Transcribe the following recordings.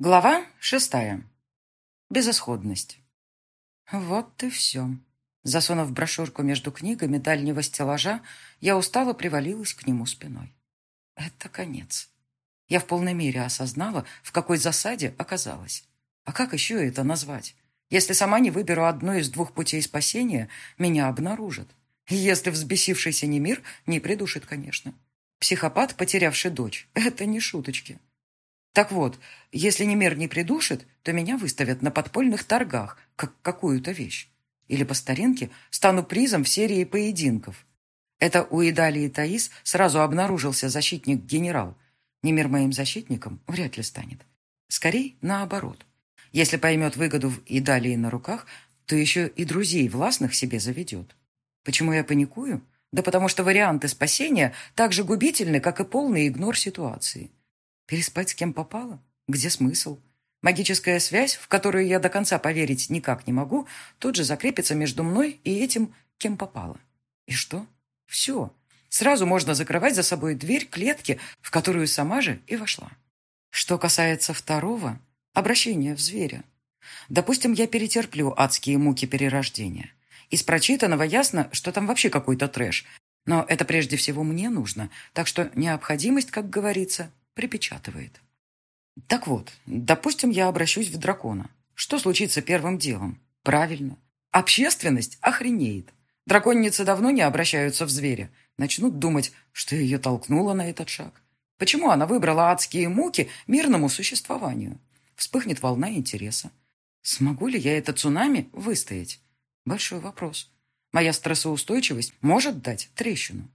Глава шестая. Безысходность. Вот и все. Засунув брошюрку между книгами дальнего стеллажа, я устало привалилась к нему спиной. Это конец. Я в полной мере осознала, в какой засаде оказалась. А как еще это назвать? Если сама не выберу одну из двух путей спасения, меня обнаружат. Если взбесившийся Немир не придушит, конечно. Психопат, потерявший дочь, это не шуточки. Так вот, если Немер не придушит, то меня выставят на подпольных торгах, как какую-то вещь. Или по старинке стану призом в серии поединков. Это у Идалии Таис сразу обнаружился защитник-генерал. Немер моим защитником вряд ли станет. Скорей наоборот. Если поймет выгоду в Идалии на руках, то еще и друзей властных себе заведет. Почему я паникую? Да потому что варианты спасения так же губительны, как и полный игнор ситуации. Переспать с кем попало? Где смысл? Магическая связь, в которую я до конца поверить никак не могу, тут же закрепится между мной и этим, кем попало. И что? Все. Сразу можно закрывать за собой дверь клетки, в которую сама же и вошла. Что касается второго, обращения в зверя. Допустим, я перетерплю адские муки перерождения. Из прочитанного ясно, что там вообще какой-то трэш. Но это прежде всего мне нужно, так что необходимость, как говорится, припечатывает. Так вот, допустим, я обращусь в дракона. Что случится первым делом? Правильно. Общественность охренеет. Драконницы давно не обращаются в зверя. Начнут думать, что ее толкнуло на этот шаг. Почему она выбрала адские муки мирному существованию? Вспыхнет волна интереса. Смогу ли я это цунами выстоять? Большой вопрос. Моя стрессоустойчивость может дать трещину.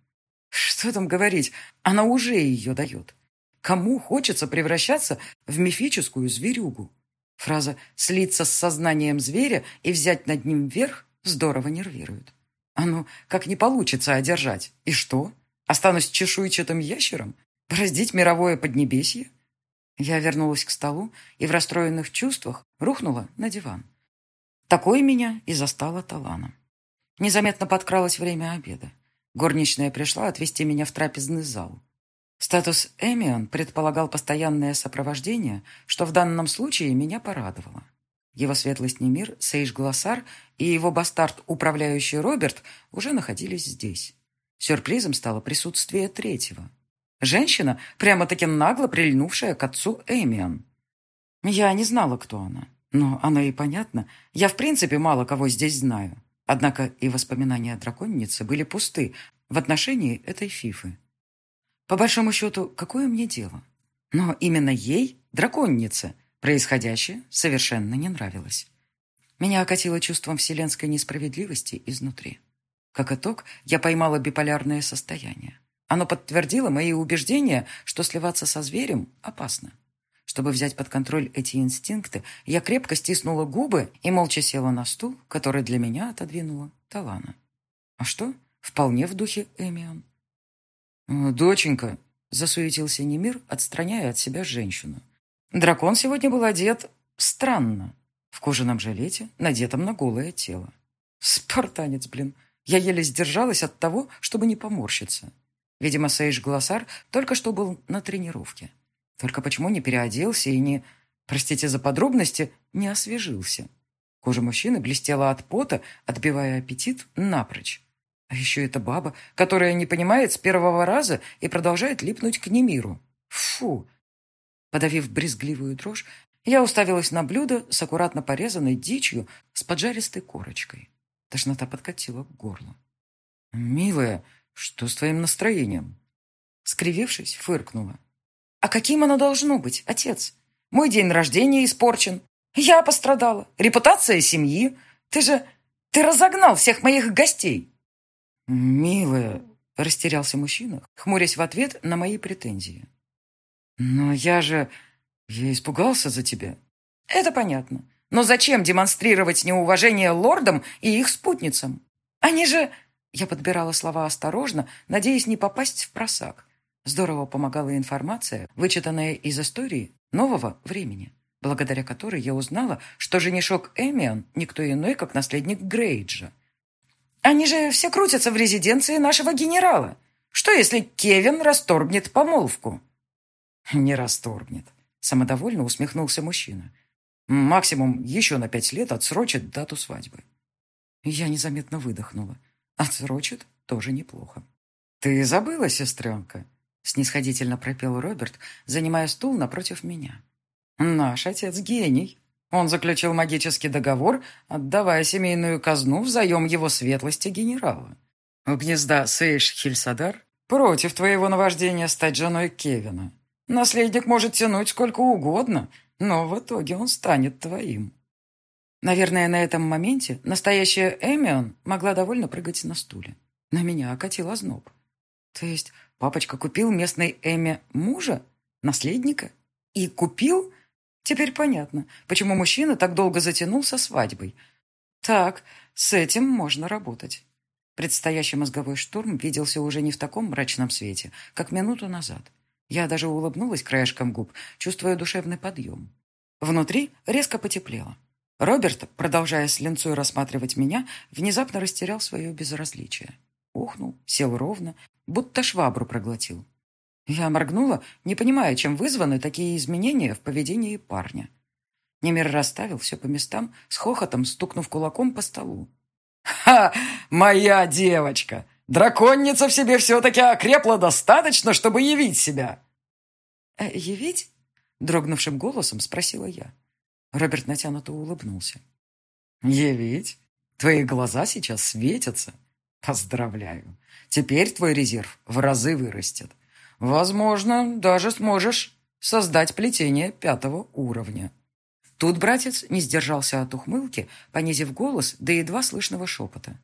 Что там говорить, она уже ее дает. Кому хочется превращаться в мифическую зверюгу? Фраза «слиться с сознанием зверя и взять над ним верх» здорово нервирует. А ну, как не получится одержать. И что? Останусь чешуйчатым ящером? Бороздить мировое поднебесье? Я вернулась к столу и в расстроенных чувствах рухнула на диван. Такой меня и застала Талана. Незаметно подкралось время обеда. Горничная пришла отвезти меня в трапезный зал. Статус Эмион предполагал постоянное сопровождение, что в данном случае меня порадовало. Его светлость Немир, Сейш Глоссар и его бастард, управляющий Роберт, уже находились здесь. Сюрпризом стало присутствие третьего. Женщина, прямо-таки нагло прильнувшая к отцу Эмион. Я не знала, кто она. Но оно и понятно. Я в принципе мало кого здесь знаю. Однако и воспоминания о драконнице были пусты в отношении этой фифы. По большому счету, какое мне дело? Но именно ей, драконнице, происходящее совершенно не нравилось. Меня окатило чувством вселенской несправедливости изнутри. Как итог, я поймала биполярное состояние. Оно подтвердило мои убеждения, что сливаться со зверем опасно. Чтобы взять под контроль эти инстинкты, я крепко стиснула губы и молча села на стул, который для меня отодвинула Талана. А что? Вполне в духе Эмион. «Доченька», — засуетился Немир, отстраняя от себя женщину. Дракон сегодня был одет странно, в кожаном жилете, надетом на голое тело. Спартанец, блин. Я еле сдержалась от того, чтобы не поморщиться. Видимо, Сейш Глоссар только что был на тренировке. Только почему не переоделся и не, простите за подробности, не освежился? Кожа мужчины блестела от пота, отбивая аппетит напрочь. А еще эта баба, которая не понимает с первого раза и продолжает липнуть к Немиру. Фу! Подавив брезгливую дрожь, я уставилась на блюдо с аккуратно порезанной дичью с поджаристой корочкой. Тошнота подкатила к горлу. «Милая, что с твоим настроением?» Скривившись, фыркнула. «А каким оно должно быть, отец? Мой день рождения испорчен. Я пострадала. Репутация семьи. Ты же... Ты разогнал всех моих гостей!» «Милая», — растерялся мужчина, хмурясь в ответ на мои претензии. «Но я же... Я испугался за тебя». «Это понятно. Но зачем демонстрировать неуважение лордам и их спутницам? Они же...» Я подбирала слова осторожно, надеясь не попасть в просак. Здорово помогала информация, вычитанная из истории нового времени, благодаря которой я узнала, что женишок Эмион никто иной, как наследник Грейджа. Они же все крутятся в резиденции нашего генерала. Что, если Кевин расторгнет помолвку?» «Не расторгнет», Самодовольно усмехнулся мужчина. Максимум еще на пять лет отсрочит дату свадьбы. Я незаметно выдохнула. Отсрочит тоже неплохо. «Ты забыла, сестренка?» Снисходительно пропел Роберт, занимая стул напротив меня. «Наш отец гений. Он заключил магический договор, отдавая семейную казну в заем его светлости генерала. У гнезда Сейш-Хильсадар против твоего наваждения стать женой Кевина. Наследник может тянуть сколько угодно, но в итоге он станет твоим. Наверное, на этом моменте настоящая Эмион могла довольно прыгать на стуле. На меня окатил озноб. То есть папочка купил местной Эме мужа? Наследника? И купил? Теперь понятно, почему мужчина так долго затянул со свадьбой. Так, с этим можно работать. Предстоящий мозговой штурм виделся уже не в таком мрачном свете, как минуту назад. Я даже улыбнулась краешком губ, чувствуя душевный подъем. Внутри резко потеплело. Роберт, продолжая с линцой рассматривать меня, внезапно растерял свое безразличие. Ухнул, сел ровно, будто швабру проглотил. Я моргнула, не понимая, чем вызваны такие изменения в поведении парня. Немир расставил все по местам, с хохотом стукнув кулаком по столу. «Ха! Моя девочка! Драконница в себе все-таки окрепла достаточно, чтобы явить себя!» «Э, «Явить?» — дрогнувшим голосом спросила я. Роберт натянуто улыбнулся. «Явить? Твои глаза сейчас светятся. Поздравляю. Теперь твой резерв в разы вырастет. Возможно, даже сможешь создать плетение пятого уровня». Тут братец не сдержался от ухмылки, понизив голос до едва слышного шепота.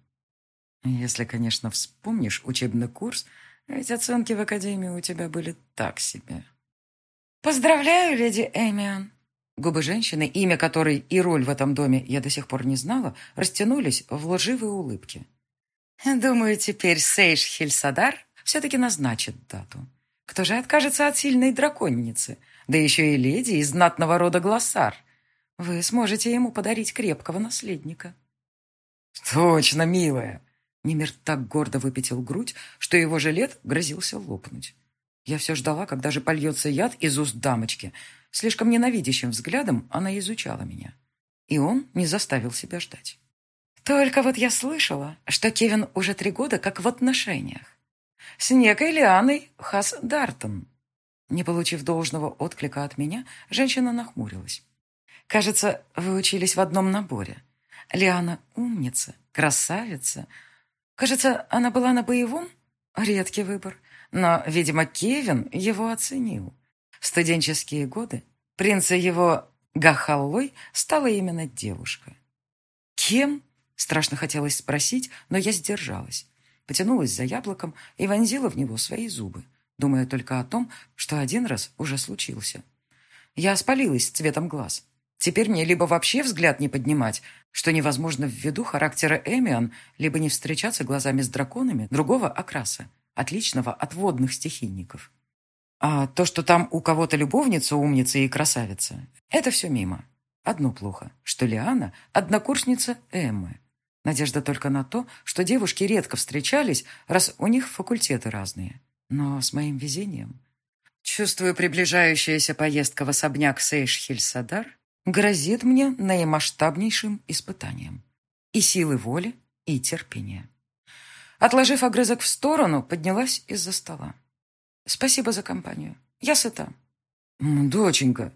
«Если, конечно, вспомнишь учебный курс, ведь оценки в академии у тебя были так себе». «Поздравляю, леди Эмиан!» Губы женщины, имя которой и роль в этом доме я до сих пор не знала, растянулись в лживые улыбки. «Думаю, теперь Сейш Хельсадар все-таки назначит дату. Кто же откажется от сильной драконницы? Да еще и леди из знатного рода Глоссар. Вы сможете ему подарить крепкого наследника». «Точно, милая!» Немир так гордо выпятил грудь, что его жилет грозился лопнуть. Я все ждала, когда же польется яд из уст дамочки. Слишком ненавидящим взглядом она изучала меня. И он не заставил себя ждать. Только вот я слышала, что Кевин уже три года как в отношениях. С некой Лианой Хас Дартон. Не получив должного отклика от меня, женщина нахмурилась. Кажется, вы учились в одном наборе. Лиана умница, красавица. Кажется, она была на боевом? Редкий выбор. Но, видимо, Кевин его оценил. В студенческие годы принца его Гахаллой стала именно девушка. Кем? Страшно хотелось спросить, но я сдержалась. Потянулась за яблоком и вонзила в него свои зубы, думая только о том, что один раз уже случился. Я спалилась цветом глаз. Теперь мне либо вообще взгляд не поднимать, что невозможно ввиду характера Эмиан, либо не встречаться глазами с драконами другого окраса, отличного от водных стихийников. А то, что там у кого-то любовница умница и красавица, это все мимо. Одно плохо, что Лиана – однокурсница Эммы. Надежда только на то, что девушки редко встречались, раз у них факультеты разные. Но с моим везением... Чувствую, приближающаяся поездка в особняк Сейш-Хильсадар грозит мне наимасштабнейшим испытанием. И силы воли, и терпения. Отложив огрызок в сторону, поднялась из-за стола. «Спасибо за компанию. Я сыта». «Доченька».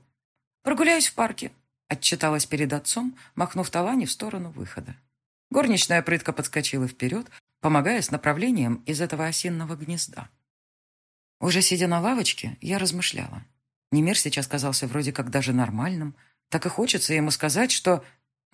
«Прогуляюсь в парке», — отчиталась перед отцом, махнув Талане в сторону выхода. Горничная прытко подскочила вперед, помогая с направлением из этого осинного гнезда. Уже сидя на лавочке, я размышляла. Немир сейчас казался вроде как даже нормальным, так и хочется ему сказать, что...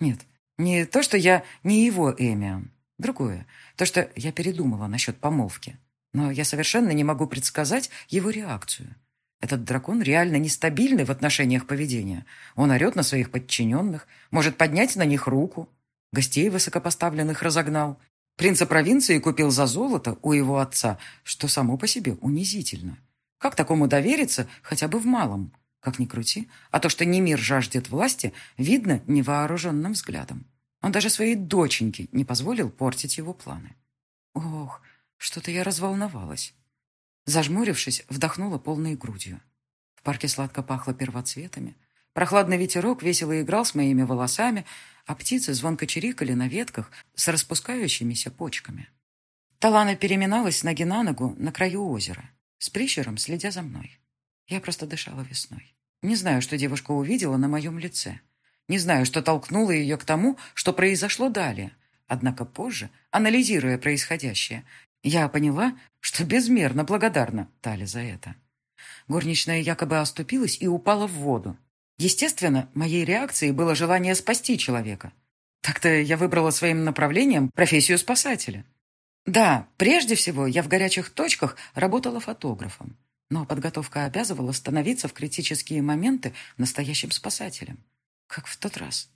Нет, не то, что я не его Эмиан. Другое. То, что я передумала насчет помолвки. Но я совершенно не могу предсказать его реакцию. Этот дракон реально нестабильный в отношениях поведения. Он орет на своих подчиненных, может поднять на них руку. Гостей высокопоставленных разогнал. Принца провинции купил за золото у его отца, что само по себе унизительно. Как такому довериться хотя бы в малом? Как ни крути, а то, что не мир жаждет власти, видно невооруженным взглядом. Он даже своей доченьке не позволил портить его планы. Ох, что-то я разволновалась. Зажмурившись, вдохнула полной грудью. В парке сладко пахло первоцветами. Прохладный ветерок весело играл с моими волосами, а птицы звонко чирикали на ветках с распускающимися почками. Талана переминалась с ноги на ногу на краю озера, с прищером следя за мной. Я просто дышала весной. Не знаю, что девушка увидела на моем лице. Не знаю, что толкнуло ее к тому, что произошло далее. Однако позже, анализируя происходящее, я поняла, что безмерно благодарна Тале за это. Горничная якобы оступилась и упала в воду. Естественно, моей реакцией было желание спасти человека. Так-то я выбрала своим направлением профессию спасателя. Да, прежде всего я в горячих точках работала фотографом, но подготовка обязывала становиться в критические моменты настоящим спасателем, как в тот раз.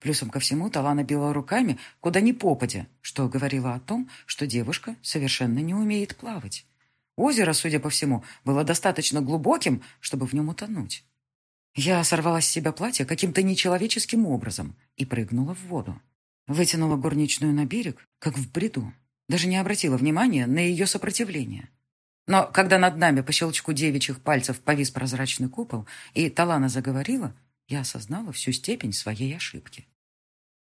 Плюсом ко всему Талана била руками, куда ни попадя, что говорило о том, что девушка совершенно не умеет плавать. Озеро, судя по всему, было достаточно глубоким, чтобы в нем утонуть. Я сорвала с себя платье каким-то нечеловеческим образом и прыгнула в воду. Вытянула горничную на берег, как в бреду. Даже не обратила внимания на ее сопротивление. Но когда над нами по щелчку девичьих пальцев повис прозрачный купол, и Талана заговорила, я осознала всю степень своей ошибки.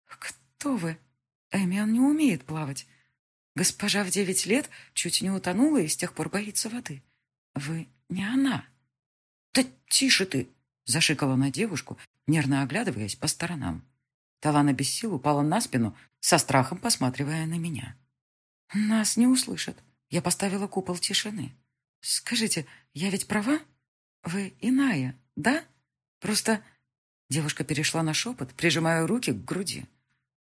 «Кто вы? Эмиан не умеет плавать. Госпожа в девять лет чуть не утонула и с тех пор боится воды. Вы не она». «Да тише ты!» — зашикала на девушку, нервно оглядываясь по сторонам. Талана без сил упала на спину, со страхом посматривая на меня. «Нас не услышат. Я поставила купол тишины. Скажите, я ведь права? Вы иная, да? Просто...» Девушка перешла на шепот, прижимая руки к груди.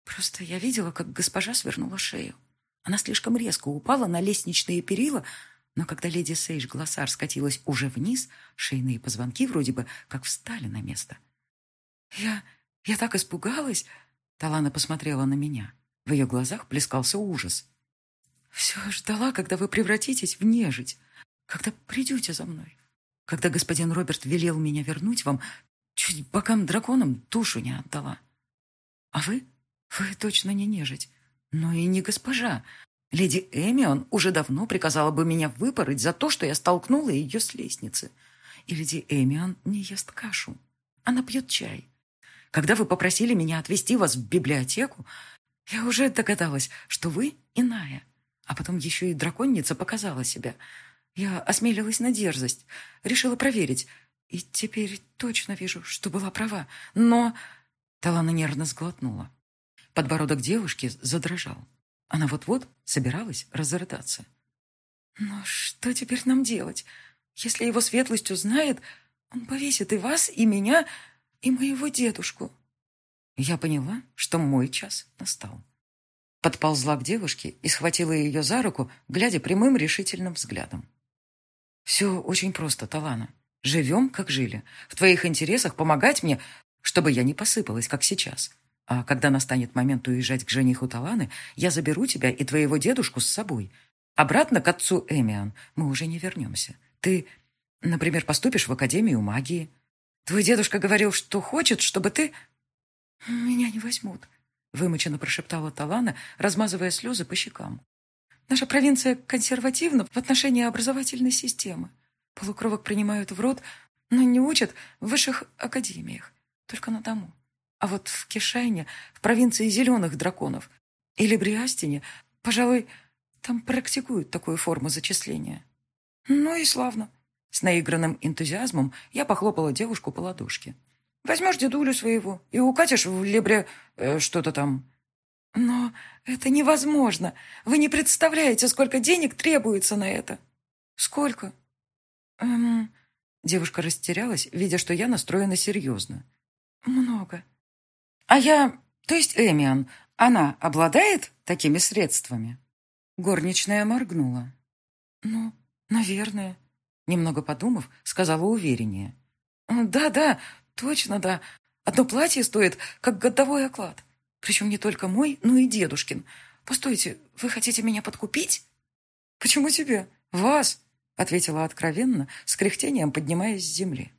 «Просто я видела, как госпожа свернула шею. Она слишком резко упала на лестничные перила, но когда леди Сейдж Глоссар скатилась уже вниз, шейные позвонки вроде бы как встали на место. «Я... я так испугалась!» Талана посмотрела на меня. В ее глазах плескался ужас. Все ждала, когда вы превратитесь в нежить, когда придете за мной. Когда господин Роберт велел меня вернуть вам, чуть бокам драконам душу не отдала. А вы? Вы точно не нежить, но и не госпожа. Леди Эмион уже давно приказала бы меня выпороть за то, что я столкнула ее с лестницы. И леди Эмион не ест кашу. Она пьет чай. Когда вы попросили меня отвезти вас в библиотеку, я уже догадалась, что вы иная. А потом еще и драконница показала себя. Я осмелилась на дерзость, решила проверить. И теперь точно вижу, что была права. Но... Талана нервно сглотнула. Подбородок девушки задрожал. Она вот-вот собиралась разрыдаться. «Но что теперь нам делать? Если его светлость узнает, он повесит и вас, и меня, и моего дедушку». Я поняла, что мой час настал. Подползла к девушке и схватила ее за руку, глядя прямым решительным взглядом. «Все очень просто, Талана. Живем, как жили. В твоих интересах помогать мне, чтобы я не посыпалась, как сейчас. А когда настанет момент уезжать к жениху Таланы, я заберу тебя и твоего дедушку с собой. Обратно к отцу Эмиан мы уже не вернемся. Ты, например, поступишь в Академию магии. Твой дедушка говорил, что хочет, чтобы ты...» «Меня не возьмут», вымученно прошептала Талана, размазывая слезы по щекам. Наша провинция консервативна в отношении образовательной системы. Полукровок принимают в рот, но не учат в высших академиях, только на дому. А вот в Кишайне, в провинции зеленых драконов, или Бриастине, пожалуй, там практикуют такую форму зачисления. Ну и славно. С наигранным энтузиазмом я похлопала девушку по ладошке. Возьмешь дедулю своего и укатишь в лебре э, что-то там. Но это невозможно. Вы не представляете, сколько денег требуется на это. Сколько? Эм... Девушка растерялась, видя, что я настроена серьезно. Много. А я... То есть Эмиан, она обладает такими средствами? Горничная моргнула. Ну, наверное. Немного подумав, сказала увереннее. «Да-да, Точно, да. Одно платье стоит, как годовой оклад. Причем не только мой, но и дедушкин. Постойте, вы хотите меня подкупить? Почему тебе? Вас? Ответила откровенно, с кряхтением поднимаясь с земли.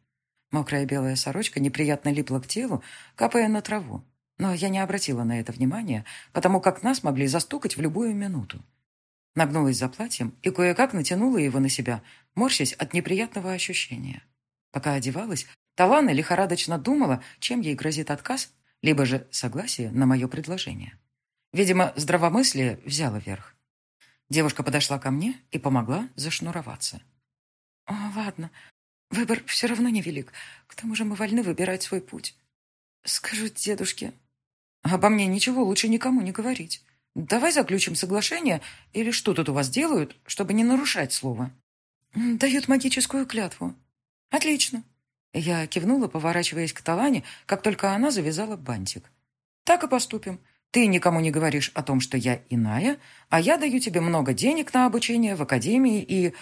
Мокрая белая сорочка неприятно липла к телу, капая на траву. Но я не обратила на это внимания, потому как нас могли застукать в любую минуту. Нагнулась за платьем и кое-как натянула его на себя, морщась от неприятного ощущения. Пока одевалась, Талана лихорадочно думала, чем ей грозит отказ, либо же согласие на мое предложение. Видимо, здравомыслие взяло верх. Девушка подошла ко мне и помогла зашнуроваться. «О, ладно, выбор все равно невелик. К тому же мы вольны выбирать свой путь. Скажу дедушке. Обо мне ничего лучше никому не говорить. Давай заключим соглашение, или что тут у вас делают, чтобы не нарушать слово?» «Дают магическую клятву». «Отлично». Я кивнула, поворачиваясь к Талане, как только она завязала бантик. «Так и поступим. Ты никому не говоришь о том, что я иная, а я даю тебе много денег на обучение в академии и...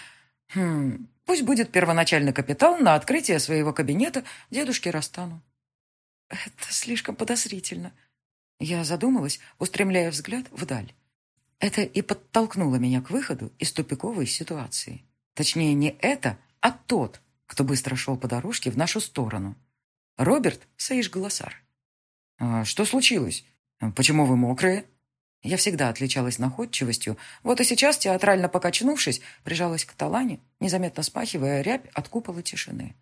Хм, пусть будет первоначальный капитал на открытие своего кабинета дедушке Растану. Это слишком подозрительно. Я задумалась, устремляя взгляд вдаль. Это и подтолкнуло меня к выходу из тупиковой ситуации. Точнее, не это, а тот, кто быстро шел по дорожке в нашу сторону. Роберт Саиш Голосар. «А что случилось?» «Почему вы мокрые?» Я всегда отличалась находчивостью, вот и сейчас, театрально покачнувшись, прижалась к Талане, незаметно спахивая рябь от купола тишины.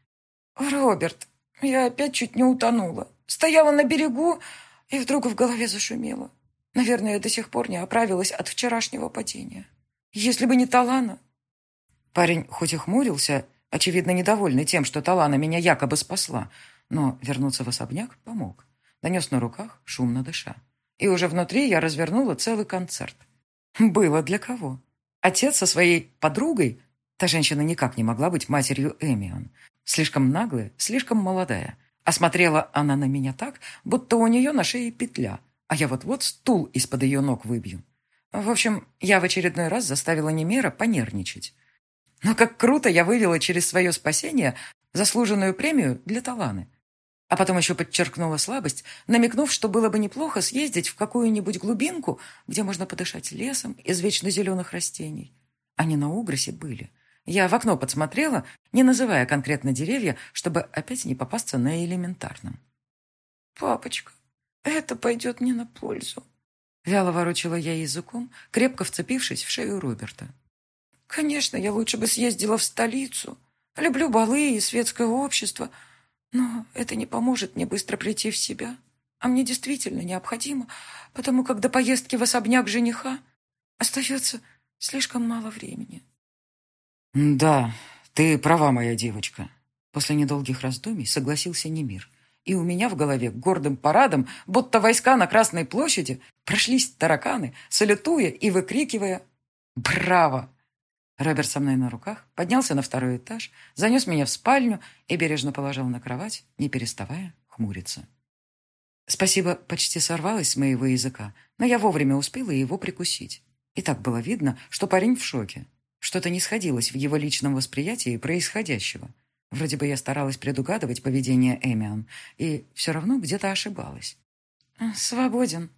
«Роберт, я опять чуть не утонула. Стояла на берегу, и вдруг в голове зашумело. Наверное, я до сих пор не оправилась от вчерашнего падения. Если бы не Талана...» Парень хоть и хмурился, очевидно, недовольный тем, что Талана меня якобы спасла, но вернуться в особняк помог. Донес на руках, шумно дыша. И уже внутри я развернула целый концерт. Было для кого? Отец со своей подругой? Та женщина никак не могла быть матерью Эмион. Слишком наглая, слишком молодая. Осмотрела она на меня так, будто у нее на шее петля, а я вот-вот стул из-под ее ног выбью. В общем, я в очередной раз заставила Немера понервничать. Но как круто я вывела через свое спасение заслуженную премию для Таланы. А потом еще подчеркнула слабость, намекнув, что было бы неплохо съездить в какую-нибудь глубинку, где можно подышать лесом из вечно зеленых растений. Они на Угросе были. Я в окно подсмотрела, не называя конкретно деревья, чтобы опять не попасться на элементарном. «Папочка, это пойдет мне на пользу», — вяло ворочила я языком, крепко вцепившись в шею Роберта. «Конечно, я лучше бы съездила в столицу. Люблю балы и светское общество», но это не поможет мне быстро прийти в себя. А мне действительно необходимо, потому как до поездки в особняк жениха остается слишком мало времени. «Да, ты права, моя девочка», — после недолгих раздумий согласился Немир. И у меня в голове гордым парадом, будто войска на Красной площади, прошлись тараканы, салютуя и выкрикивая «Браво!» Роберт со мной на руках поднялся на второй этаж, занес меня в спальню и бережно положил на кровать, не переставая хмуриться. Спасибо почти сорвалось с моего языка, но я вовремя успела его прикусить. И так было видно, что парень в шоке. Что-то не сходилось в его личном восприятии происходящего. Вроде бы я старалась предугадывать поведение Эмиан, и все равно где-то ошибалась. «Свободен»,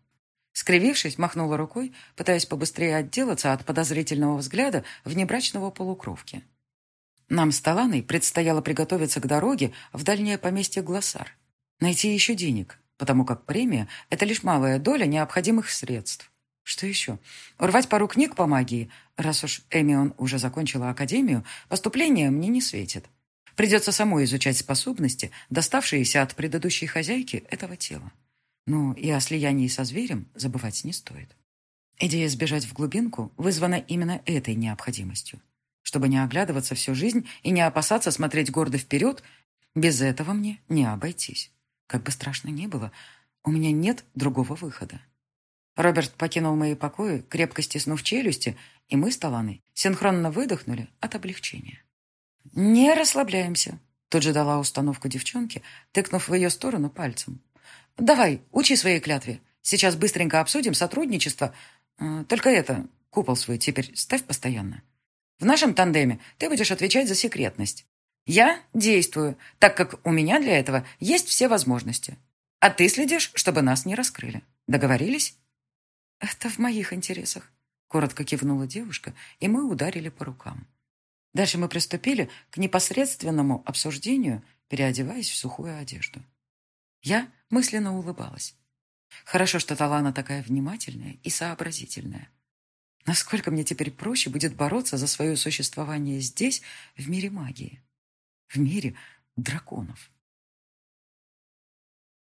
Скривившись, махнула рукой, пытаясь побыстрее отделаться от подозрительного взгляда внебрачного полукровки. Нам с Таланой предстояло приготовиться к дороге в дальнее поместье Глоссар. Найти еще денег, потому как премия – это лишь малая доля необходимых средств. Что еще? Урвать пару книг по магии. Раз уж Эмион уже закончила академию, поступление мне не светит. Придется самой изучать способности, доставшиеся от предыдущей хозяйки этого тела. Но и о слиянии со зверем забывать не стоит. Идея сбежать в глубинку вызвана именно этой необходимостью. Чтобы не оглядываться всю жизнь и не опасаться смотреть гордо вперед, без этого мне не обойтись. Как бы страшно ни было, у меня нет другого выхода. Роберт покинул мои покои, крепко стиснув челюсти, и мы с Таланой синхронно выдохнули от облегчения. «Не расслабляемся», — тут же дала установку девчонке, тыкнув в ее сторону пальцем. Давай, учи своей клятве. Сейчас быстренько обсудим сотрудничество. Э, только это, купол свой теперь ставь постоянно. В нашем тандеме ты будешь отвечать за секретность. Я действую, так как у меня для этого есть все возможности. А ты следишь, чтобы нас не раскрыли. Договорились? Это в моих интересах. Коротко кивнула девушка, и мы ударили по рукам. Дальше мы приступили к непосредственному обсуждению, переодеваясь в сухую одежду. Я мысленно улыбалась. Хорошо, что Талана такая внимательная и сообразительная. Насколько мне теперь проще будет бороться за свое существование здесь, в мире магии? В мире, драконов.